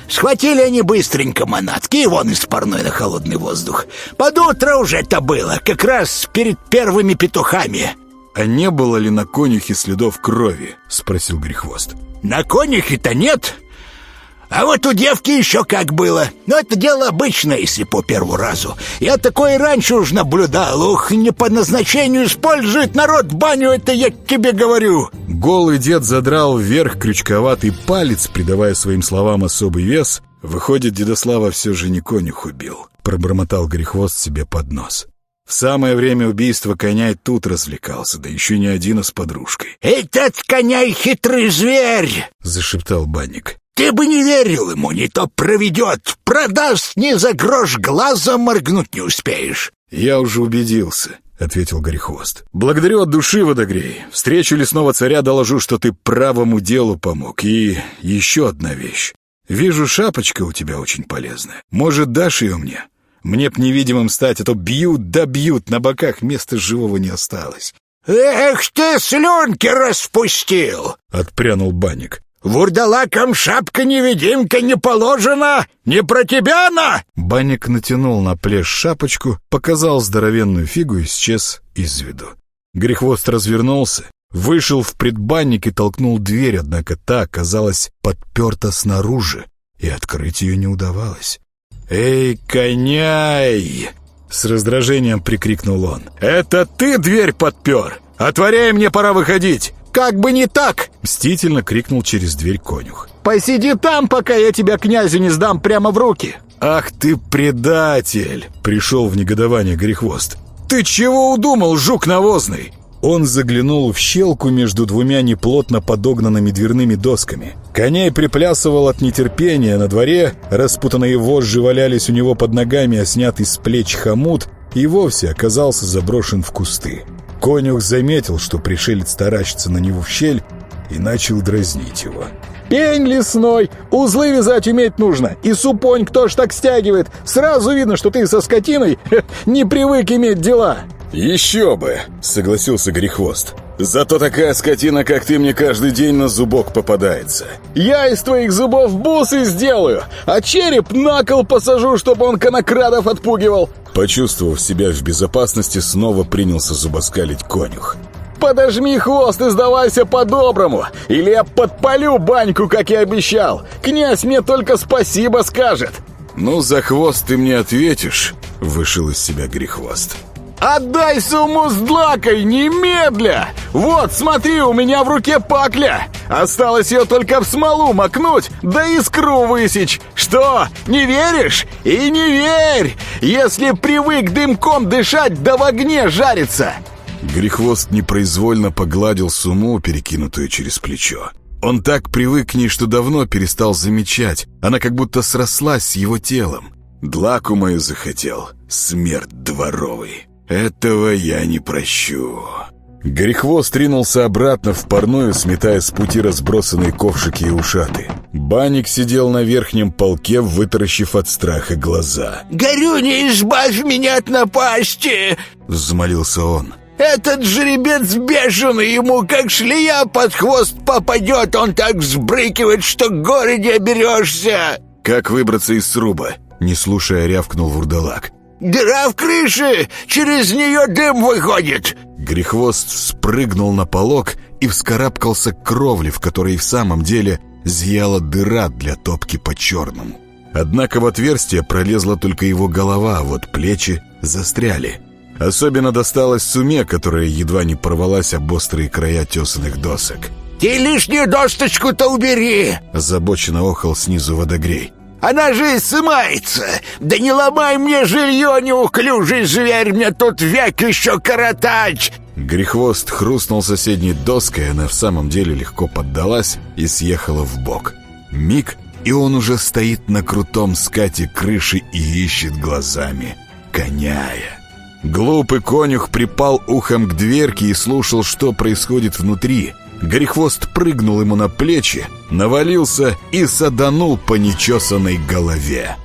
Схватили они быстренько манатки и вон из парной на холодный воздух. Под утро уже это было, как раз перед первыми петухами. «А не было ли на конюхе следов крови?» — спросил Грехвост. «На конюхе-то нет, а вот у девки еще как было. Но это дело обычное, если по первому разу. Я такое раньше уж наблюдал. Ух, не по назначению использует народ баню, это я тебе говорю. Голый дед задрал вверх крючковатый палец, придавая своим словам особый вес. Выходит, Дедослава все же не конюх убил. Пробормотал Грехвост себе под нос. В самое время убийства коня и тут развлекался, да еще не один, а с подружкой. «Этот коняй хитрый зверь!» — зашептал банник. Ты бы не верил ему, не то проведет, продаст не за грош, глазом моргнуть не успеешь. Я уже убедился, — ответил Горехвост. «Благодарю от души, Водогрей. Встречу лесного царя доложу, что ты правому делу помог. И еще одна вещь. Вижу, шапочка у тебя очень полезная. Может, дашь ее мне? Мне б невидимым стать, а то бьют да бьют, на боках места живого не осталось». «Эх ты, слюнки распустил!» — отпрянул банник. Вурдалакам шапка-невидимка не положена! Не про тебя она!» Банник натянул на плешь шапочку, показал здоровенную фигу и исчез из виду. Грехвост развернулся, вышел в предбанник и толкнул дверь, однако та оказалась подперта снаружи, и открыть ее не удавалось. «Эй, коняй!» — с раздражением прикрикнул он. «Это ты дверь подпер! Отворяй, мне пора выходить!» «Как бы не так!» — мстительно крикнул через дверь конюх. «Посиди там, пока я тебя князю не сдам прямо в руки!» «Ах ты предатель!» — пришел в негодование Грехвост. «Ты чего удумал, жук навозный?» Он заглянул в щелку между двумя неплотно подогнанными дверными досками. Коней приплясывал от нетерпения на дворе, распутанные вожжи валялись у него под ногами, а снятый с плеч хомут и вовсе оказался заброшен в кусты. Конюх заметил, что пришелец таращится на него в щель, и начал дразнить его. «Пень лесной! Узлы вязать уметь нужно! И супонь кто ж так стягивает! Сразу видно, что ты со скотиной не привык иметь дела!» «Еще бы!» — согласился Грехвост. «Зато такая скотина, как ты, мне каждый день на зубок попадается». «Я из твоих зубов бусы сделаю, а череп на кол посажу, чтобы он конокрадов отпугивал!» Почувствовав себя в безопасности, снова принялся зубоскалить конюх. «Подожми хвост и сдавайся по-доброму, или я подпалю баньку, как и обещал. Князь мне только спасибо скажет». «Ну, за хвост ты мне ответишь», — вышел из себя Грехвост. «Отдай сумму с длакой, немедля! Вот, смотри, у меня в руке пакля! Осталось ее только в смолу макнуть, да искру высечь! Что, не веришь? И не верь! Если привык дымком дышать, да в огне жариться!» Грехвост непроизвольно погладил сумму, перекинутую через плечо. Он так привык к ней, что давно перестал замечать. Она как будто срослась с его телом. Длаку мою захотел, смерть дворовый. Этого я не прощу. Грехвост ринулся обратно в парную, сметая с пути разбросанные ковшики и ушаты. Банник сидел на верхнем полке, вытаращив от страха глаза. «Горю, не избавь меня от напасти!» — взмолился он. «Этот жеребец бешеный, ему как шлея под хвост попадет, он так взбрыкивает, что горе не оберешься!» «Как выбраться из сруба?» — не слушая, рявкнул вурдалак. Дыра в крыше! Через нее дым выходит!» Грехвост спрыгнул на полок и вскарабкался к кровле, в которой в самом деле зияла дыра для топки по-черному. Однако в отверстие пролезла только его голова, а вот плечи застряли. Особенно досталось суме, которая едва не порвалась об острые края тесаных досок. «Ты лишнюю досточку-то убери!» Озабоченно охал снизу водогрей. Она же сымается! Да не ломай мне жилье, неуклюжий зверь, мне тут век еще коротать!» Грехвост хрустнул соседней доской, она в самом деле легко поддалась и съехала в бок. Миг, и он уже стоит на крутом скате крыши и ищет глазами, коняя. Глупый конюх припал ухом к дверке и слушал, что происходит внутри. Горехвост прыгнул ему на плечи, навалился и саданул по нечесанной голове.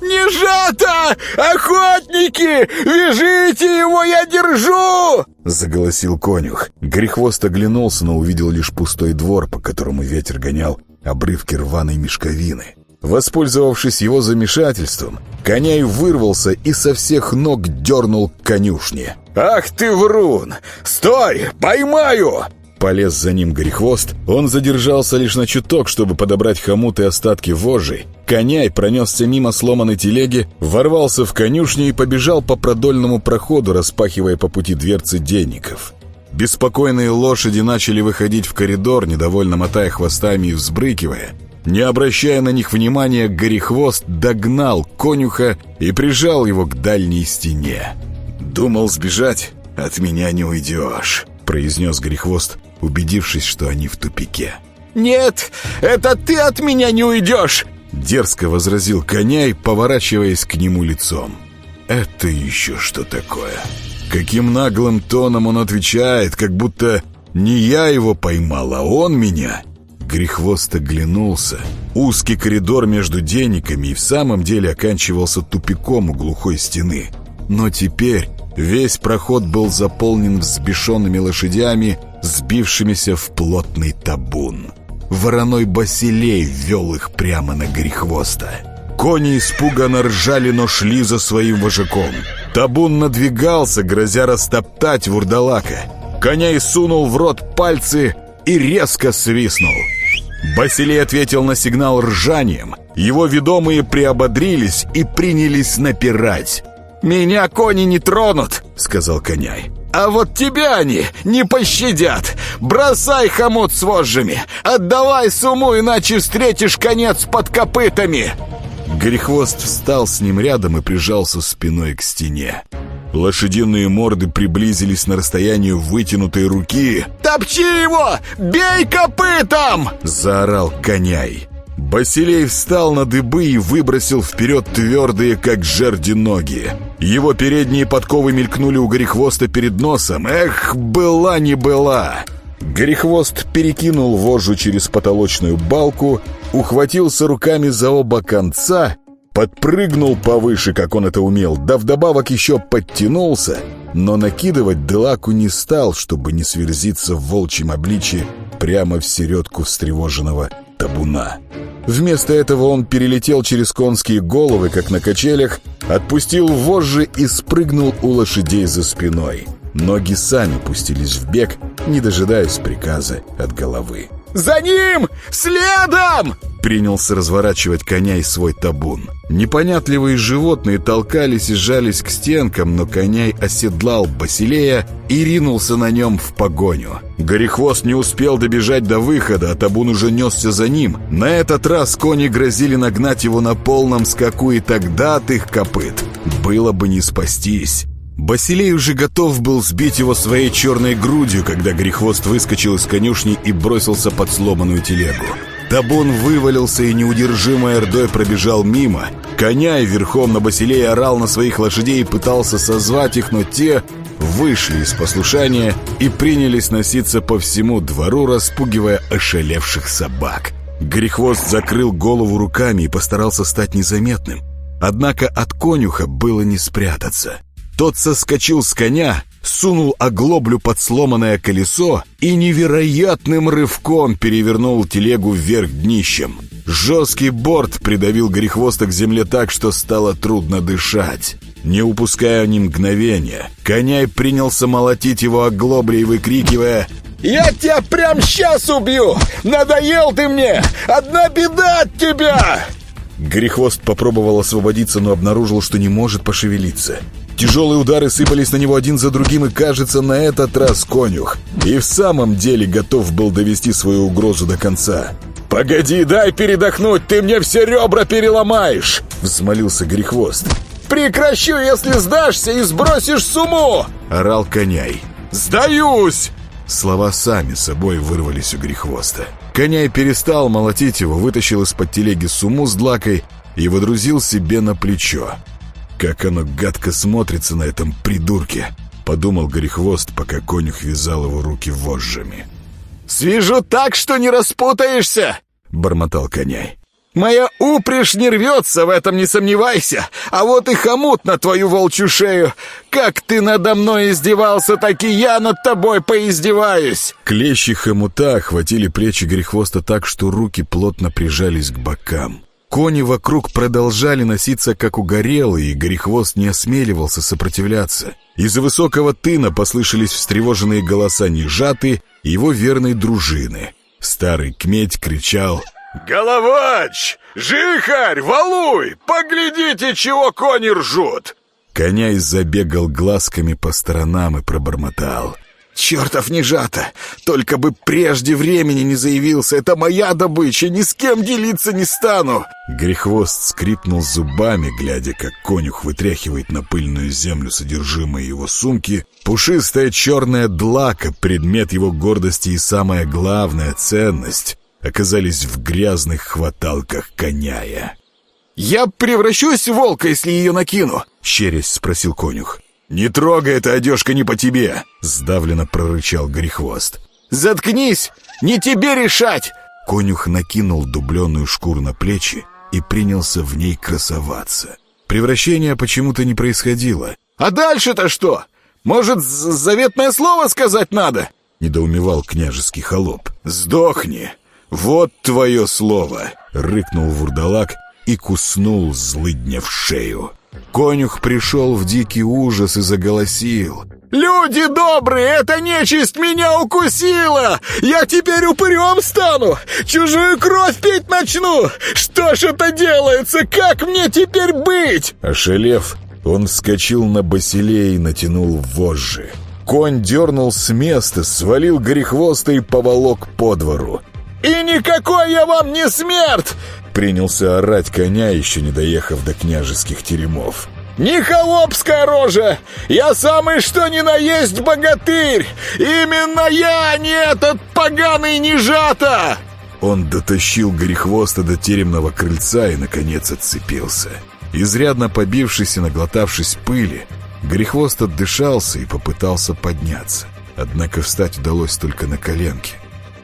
«Не жато! Охотники! Вяжите его, я держу!» Заголосил конюх. Грехвост оглянулся, но увидел лишь пустой двор, по которому ветер гонял обрывки рваной мешковины. Воспользовавшись его замешательством, коняй вырвался и со всех ног дернул к конюшне. «Ах ты, врун! Стой! Поймаю!» Полез за ним горехвост. Он задержался лишь на чуток, чтобы подобрать хомут и остатки вожжей. Коняй пронесся мимо сломанной телеги, ворвался в конюшню и побежал по продольному проходу, распахивая по пути дверцы денников. Беспокойные лошади начали выходить в коридор, недовольно мотая хвостами и взбрыкивая. Не обращая на них внимания, Горехвост догнал конюха и прижал его к дальней стене. «Думал сбежать? От меня не уйдешь», — произнес Горехвост, убедившись, что они в тупике. «Нет, это ты от меня не уйдешь!» Дерзко возразил Коняй, поворачиваясь к нему лицом. «Это еще что такое?» Каким наглым тоном он отвечает, как будто не я его поймал, а он меня. Грехвост оглянулся. Узкий коридор между денниками и в самом деле оканчивался тупиком у глухой стены. Но теперь весь проход был заполнен взбешенными лошадями, сбившимися в плотный табун. Вороной Басилей вел их прямо на Грехвоста. Кони испуганно ржали, но шли за своим вожаком. Табун надвигался, грозя растоптать вурдалака. Коня сунул в рот пальцы и резко свистнул. Басилей ответил на сигнал ржанием. Его ведомые приободрились и принялись напирать. «Меня кони не тронут», — сказал Коняй. «А вот тебя они не пощадят! Бросай хомут с вожжами! Отдавай сумму, иначе встретишь конец под копытами!» Грехвост встал с ним рядом и прижался спиной к стене. Лошадиные морды приблизились на расстояние вытянутой руки. «Топчи его! Бей копытом!» — заорал коняй. Басилей встал на дыбы и выбросил вперед твердые, как жерди, ноги. Его передние подковы мелькнули у Горехвоста перед носом. Эх, была не была! Горехвост перекинул вожжу через потолочную балку, ухватился руками за оба конца, подпрыгнул повыше, как он это умел, да вдобавок еще подтянулся, но накидывать Делаку не стал, чтобы не сверзиться в волчьем обличье прямо в середку встревоженного табуна. Вместо этого он перелетел через конские головы, как на качелях, отпустил вожжи и спрыгнул у лошадей за спиной. Ноги сами пустились в бег, не дожидаясь приказа от головы. «За ним! Следом!» Принялся разворачивать коня и свой табун. Непонятливые животные толкались и сжались к стенкам, но коняй оседлал Басилея и ринулся на нем в погоню. Горехвост не успел добежать до выхода, а табун уже несся за ним. На этот раз кони грозили нагнать его на полном скаку, и тогда от их копыт было бы не спастись. Басилей уже готов был сбить его своей черной грудью, когда Грехвост выскочил из конюшни и бросился под сломанную телегу. Табун вывалился и неудержимой ордой пробежал мимо. Коняй верхом на Басилее орал на своих лошадей и пытался созвать их, но те вышли из послушания и принялись носиться по всему двору, распугивая ошалевших собак. Грехвост закрыл голову руками и постарался стать незаметным. Однако от конюха было не спрятаться. Тот соскочил с коня, сунул оглоблю под сломанное колесо и невероятным рывком перевернул телегу вверх днищем. Жесткий борт придавил Горехвоста к земле так, что стало трудно дышать. Не упуская ни мгновения, коняй принялся молотить его оглоблей, выкрикивая «Я тебя прямо сейчас убью! Надоел ты мне! Одна беда от тебя!» Грехвост попробовал освободиться, но обнаружил, что не может пошевелиться. Тяжелые удары сыпались на него один за другим, и, кажется, на этот раз конюх. И в самом деле готов был довести свою угрозу до конца. «Погоди, дай передохнуть, ты мне все ребра переломаешь!» Взмолился Грехвост. «Прекращу, если сдашься и сбросишь сумму!» Орал коняй. «Сдаюсь!» Слова сами собой вырвались у Грехвоста. Коняй перестал молотить его, вытащил из-под телеги сумму с длакой и водрузил себе на плечо. «Как оно гадко смотрится на этом придурке!» — подумал Горехвост, пока конюх вязал его руки вожжами. «Свяжу так, что не распутаешься!» — бормотал коняй. «Моя упряжь не рвется, в этом не сомневайся, а вот и хомут на твою волчью шею. Как ты надо мной издевался, так и я над тобой поиздеваюсь!» Клещи хомута охватили плечи Грехвоста так, что руки плотно прижались к бокам. Кони вокруг продолжали носиться, как угорелые, и Горехвост не осмеливался сопротивляться. Из-за высокого тына послышались встревоженные голоса Нежаты и его верной дружины. Старый кметь кричал «Головач! Жихарь! Валуй! Поглядите, чего кони ржут!» Коняй забегал глазками по сторонам и пробормотал. «Чертов нежата! Только бы прежде времени не заявился! Это моя добыча! Ни с кем делиться не стану!» Грехвост скрипнул зубами, глядя, как конюх вытряхивает на пыльную землю содержимое его сумки. Пушистая черная длака, предмет его гордости и самая главная ценность, оказались в грязных хваталках коняя. «Я превращусь в волка, если ее накину?» — щерясь спросил конюх. «Не трогай, эта одежка не по тебе!» — сдавленно прорычал Горехвост. «Заткнись! Не тебе решать!» Конюх накинул дубленную шкуру на плечи и принялся в ней красоваться. Превращение почему-то не происходило. «А дальше-то что? Может, заветное слово сказать надо?» — недоумевал княжеский холоп. «Сдохни! Вот твое слово!» — рыкнул вурдалак и куснул злыдня в шею. Конюх пришел в дикий ужас и заголосил. «Люди добрые, эта нечисть меня укусила! Я теперь упырем стану! Чужую кровь пить начну! Что ж это делается? Как мне теперь быть?» Ошалев, он вскочил на басиле и натянул вожжи. Конь дернул с места, свалил горехвоста и поволок по двору. «И никакой я вам не смерть! Принялся орать коня, еще не доехав до княжеских теремов. Не холопская рожа! Я самый что ни на есть богатырь! Именно я, а не этот поганый нежата!» Он дотащил Горехвоста до теремного крыльца и, наконец, отцепился. Изрядно побившись и наглотавшись пыли, Горехвост отдышался и попытался подняться. Однако встать удалось только на коленке.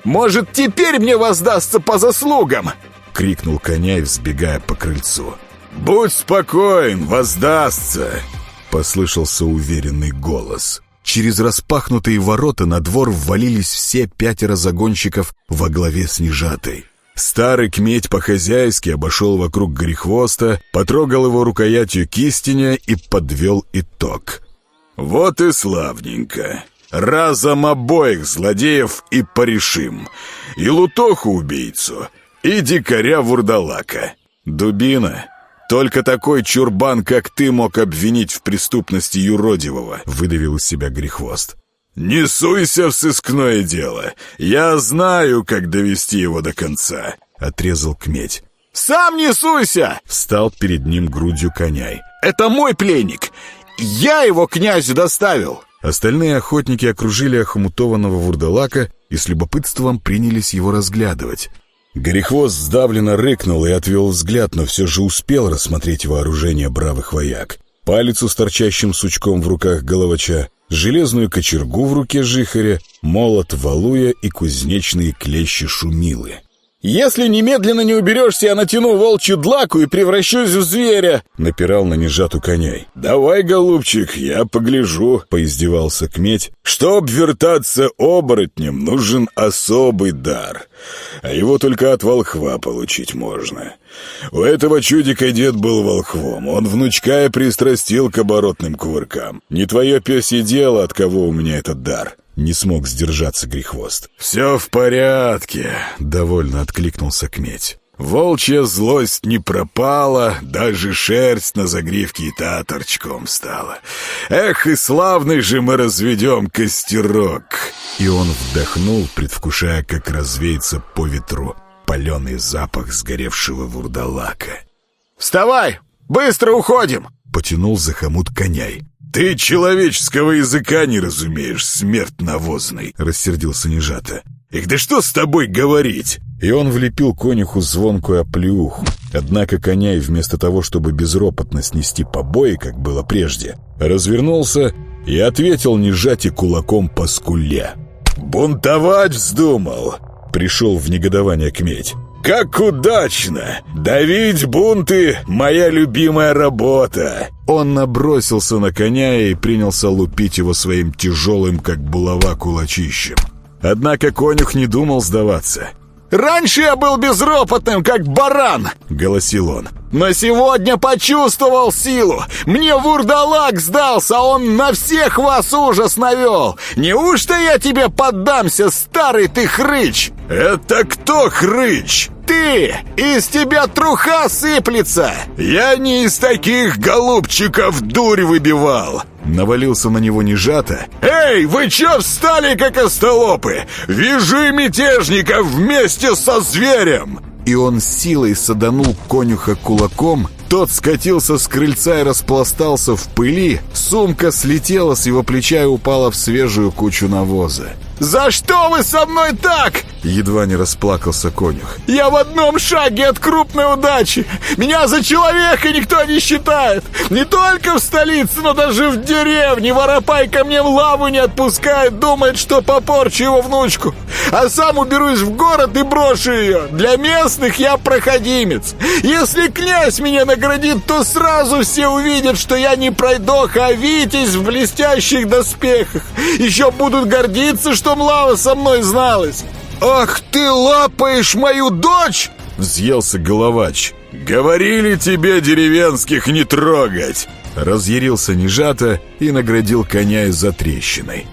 «Может, теперь мне воздастся по заслугам?» — крикнул коняй, взбегая по крыльцу. «Будь спокоен, воздастся!» — послышался уверенный голос. Через распахнутые ворота на двор ввалились все пятеро загонщиков во главе с Нежатой. Старый кметь по-хозяйски обошел вокруг Горехвоста, потрогал его рукоятью кистиня и подвел итог. «Вот и славненько. Разом обоих злодеев и порешим. И Лутоху-убийцу, и дикаря-вурдалака. Дубина, только такой чурбан, как ты, мог обвинить в преступности юродивого», — выдавил из себя Грехвост. «Не суйся в сыскное дело. Я знаю, как довести его до конца», — отрезал Кметь. «Сам не суйся!» — встал перед ним грудью коняй. «Это мой пленник. Я его князю доставил». Остальные охотники окружили охомутованного вурдалака и с любопытством принялись его разглядывать. Горехвост сдавленно рыкнул и отвел взгляд, но все же успел рассмотреть вооружение бравых вояк. Палицу с торчащим сучком в руках головача, железную кочергу в руке жихаря, молот валуя и кузнечные клещи шумилы. «Если немедленно не уберешься, я натяну волчью длаку и превращусь в зверя!» — напирал на нежату коней. «Давай, голубчик, я погляжу!» — поиздевался Кметь. «Чтоб вертаться оборотнем, нужен особый дар, а его только от волхва получить можно. У этого чудика дед был волхвом, он внучка и пристрастил к оборотным кувыркам. Не твое пёсье дело, от кого у меня этот дар». Не смог сдержаться грехвост. «Все в порядке», — довольно откликнулся Кметь. «Волчья злость не пропала, даже шерсть на загривке и та торчком стала. Эх, и славный же мы разведем костерок!» И он вдохнул, предвкушая, как развеется по ветру паленый запах сгоревшего вурдалака. «Вставай! Быстро уходим!» — потянул за хомут коняй. «Ты человеческого языка не разумеешь, смерть навозный!» — рассердился Нежата. «Их да что с тобой говорить?» И он влепил конюху звонкую оплеуху. Однако коняй, вместо того, чтобы безропотно снести побои, как было прежде, развернулся и ответил Нежате кулаком по скуле. «Бунтовать вздумал!» — пришел в негодование Кметь. «Как удачно! Давить бунты — моя любимая работа!» Он набросился на коня и принялся лупить его своим тяжелым, как булава, кулачищем. Однако конюх не думал сдаваться. «Раньше я был безропотным, как баран!» — голосил он. «Но сегодня почувствовал силу! Мне вурдалак сдался, а он на всех вас ужас навел! Неужто я тебе поддамся, старый ты хрыч?» «Это кто хрыч?» «Ты! Из тебя труха сыплется!» «Я не из таких голубчиков дурь выбивал!» Навалился на него нежато. «Эй, вы чё встали, как остолопы? Вяжи мятежников вместе со зверем!» И он силой саданул конюха кулаком, тот скатился с крыльца и распластался в пыли, сумка слетела с его плеча и упала в свежую кучу навоза. «За что вы со мной так?» Едва не расплакался конюх. «Я в одном шаге от крупной удачи! Меня за человека никто не считает! Не только в столице, но даже в деревне! Воропай ко мне в лаву не отпускает, думает, что попорчу его внучку! А сам уберусь в город и брошу ее! Для местных я проходимец! Если князь меня наградит, то сразу все увидят, что я не пройдоха, а витязь в блестящих доспехах! Еще будут гордиться, что Млава со мной зналась!» «Ах ты лапаешь мою дочь!» — взъелся головач. «Говорили тебе, деревенских, не трогать!» Разъярился Нежата и наградил коня из-за трещиной.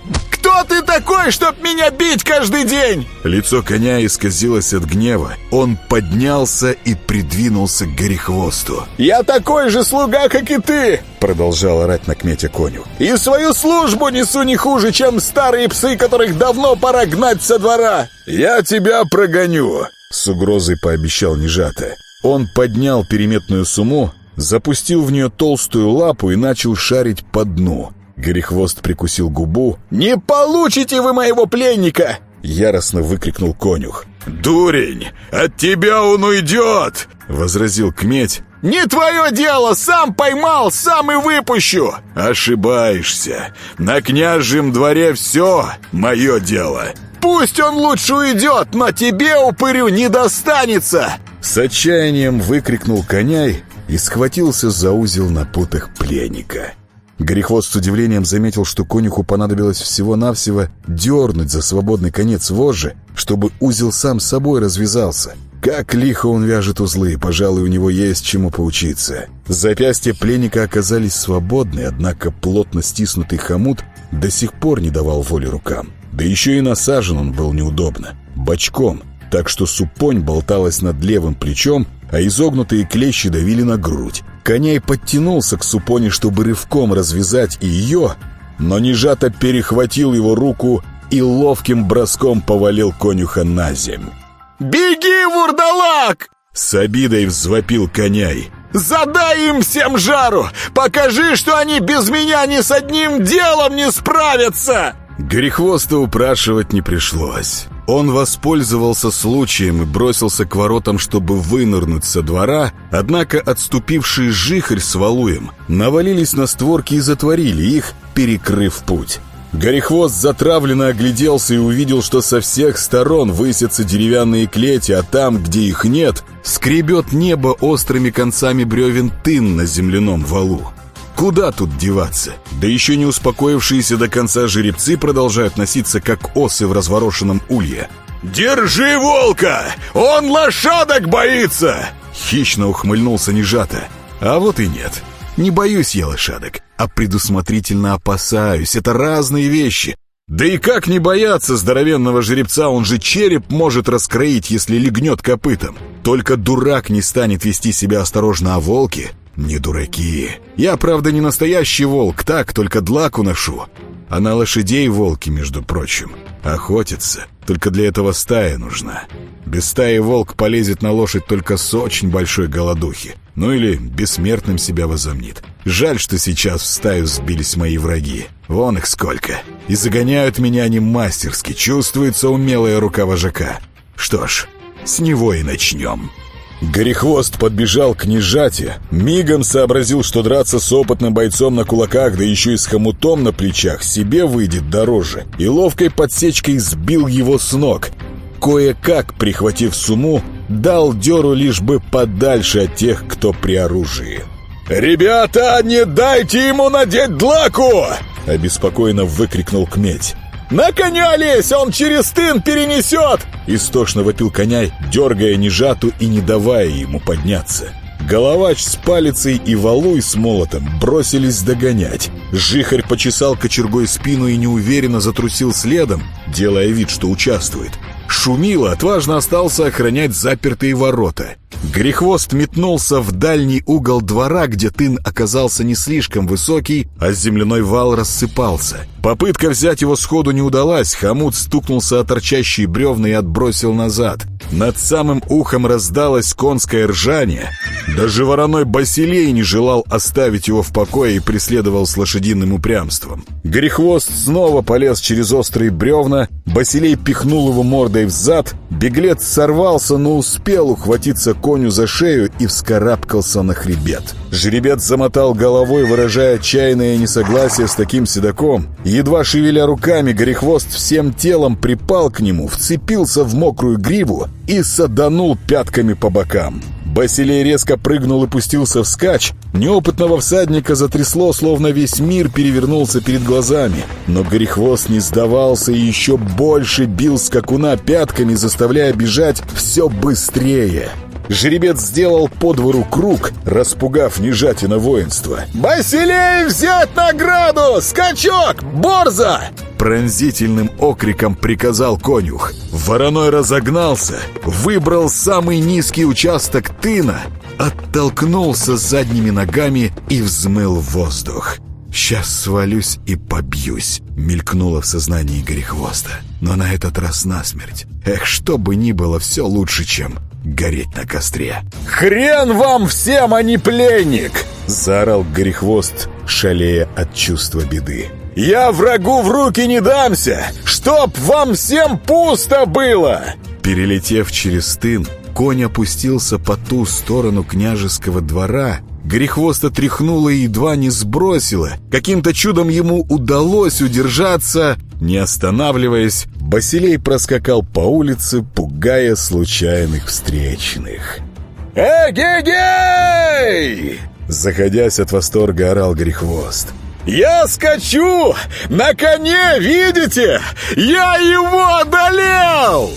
«Кто ты такой, чтоб меня бить каждый день?» Лицо коня исказилось от гнева. Он поднялся и придвинулся к горехвосту. «Я такой же слуга, как и ты!» Продолжал орать на кмете коню. «И свою службу несу не хуже, чем старые псы, которых давно пора гнать со двора!» «Я тебя прогоню!» С угрозой пообещал Нежата. Он поднял переметную сумму, запустил в нее толстую лапу и начал шарить по дну. Горехвост прикусил губу. «Не получите вы моего пленника!» Яростно выкрикнул конюх. «Дурень! От тебя он уйдет!» Возразил кметь. «Не твое дело! Сам поймал, сам и выпущу!» «Ошибаешься! На княжьем дворе все мое дело!» «Пусть он лучше уйдет, но тебе, упырю, не достанется!» С отчаянием выкрикнул коняй и схватился за узел на путах пленника. Грехвост с удивлением заметил, что конюху понадобилось всего-навсего дернуть за свободный конец вожжи, чтобы узел сам собой развязался. Как лихо он вяжет узлы, пожалуй, у него есть чему поучиться. Запястья пленника оказались свободны, однако плотно стиснутый хомут до сих пор не давал воли рукам. Да еще и насажен он был неудобно, бочком, так что супонь болталась над левым плечом, а изогнутые клещи давили на грудь. Коняй подтянулся к супоне, чтобы рывком развязать и ее, но нежато перехватил его руку и ловким броском повалил конюха на земь. «Беги, вурдалак!» С обидой взвопил коняй. «Задай им всем жару! Покажи, что они без меня ни с одним делом не справятся!» Горехвоста упрашивать не пришлось. Он воспользовался случаем и бросился к воротам, чтобы вынырнуть со двора, однако отступившие жихарь с валуем навалились на створки и затворили их, перекрыв путь. Горехвост затравленно огляделся и увидел, что со всех сторон высятся деревянные клети, а там, где их нет, скребет небо острыми концами бревен тын на земляном валу. Куда тут деваться? Да еще не успокоившиеся до конца жеребцы продолжают носиться, как осы в разворошенном улье. «Держи волка! Он лошадок боится!» Хищно ухмыльнулся Нежата. А вот и нет. Не боюсь я лошадок, а предусмотрительно опасаюсь. Это разные вещи. Да и как не бояться здоровенного жеребца, он же череп может раскроить, если легнет копытом. Только дурак не станет вести себя осторожно, а волки не дураки. Я, правда, не настоящий волк, так, только длаку ношу. А на лошадей волки, между прочим, охотятся. Только для этого стая нужна. Без стаи волк полезет на лошадь только с очень большой голодухи. Ну или бессмертным себя возомнит. Жаль, что сейчас в стаю сбились мои враги. Вон их сколько. И загоняют меня они мастерски. Чувствуется умелая рука вожака. Что ж, с него и начнем. Горехвост подбежал к нежате, мигом сообразил, что драться с опытным бойцом на кулаках, да еще и с хомутом на плечах, себе выйдет дороже, и ловкой подсечкой сбил его с ног. Кое-как, прихватив суму, дал деру лишь бы подальше от тех, кто при оружии. «Ребята, не дайте ему надеть длаку!» — обеспокоенно выкрикнул Кметь. «На коня лезь, он через тын перенесет!» Истошно вопил коняй, дергая нежату и не давая ему подняться. Головач с палицей и валуй с молотом бросились догонять. Жихарь почесал кочергой спину и неуверенно затрусил следом, делая вид, что участвует. Шумило отважно остался охранять запертые ворота. Грехвост метнулся в дальний угол двора, где тын оказался не слишком высокий, а земляной вал рассыпался. Попытка взять его сходу не удалась, хомут стукнулся о торчащие бревна и отбросил назад. Над самым ухом раздалось конское ржание. Даже вороной Басилей не желал оставить его в покое и преследовал с лошадиным упрямством. Грехвост снова полез через острые бревна, Басилей пихнул его мордой в зад, беглец сорвался, но успел ухватиться коню за шею и вскарабкался на хребет. Жеребец замотал головой, выражая отчаянное несогласие с таким седаком. Едва шевеля руками, Горехвост всем телом припал к нему, вцепился в мокрую гриву и саданул пятками по бокам. Басилей резко прыгнул и пустился вскачь. Неопытного всадника затрясло, словно весь мир перевернулся перед глазами. Но Горехвост не сдавался и еще больше бил скакуна пятками, заставляя бежать все быстрее. Жеребец сделал по двору круг, распугав нежатина воинства. «Басилей взять награду! Скачок! Борза!» Пронзительным окриком приказал конюх. Вороной разогнался, выбрал самый низкий участок тына, оттолкнулся задними ногами и взмыл воздух. «Сейчас свалюсь и побьюсь», — мелькнуло в сознании Горехвоста. Но на этот раз насмерть. Эх, что бы ни было, все лучше, чем гореть на костре. «Хрен вам всем, а не пленник!» — заорал Горехвост, шалея от чувства беды. «Я врагу в руки не дамся! Чтоб вам всем пусто было!» Перелетев через тын, конь опустился по ту сторону княжеского двора. Грехвоста тряхнула и едва не сбросила. Каким-то чудом ему удалось удержаться. Не останавливаясь, Басилей проскакал по улице, пугая случайных встречных. «Эгегей!» Заходясь от восторга, орал Грехвост. «Я скачу! На коне, видите? Я его одолел!»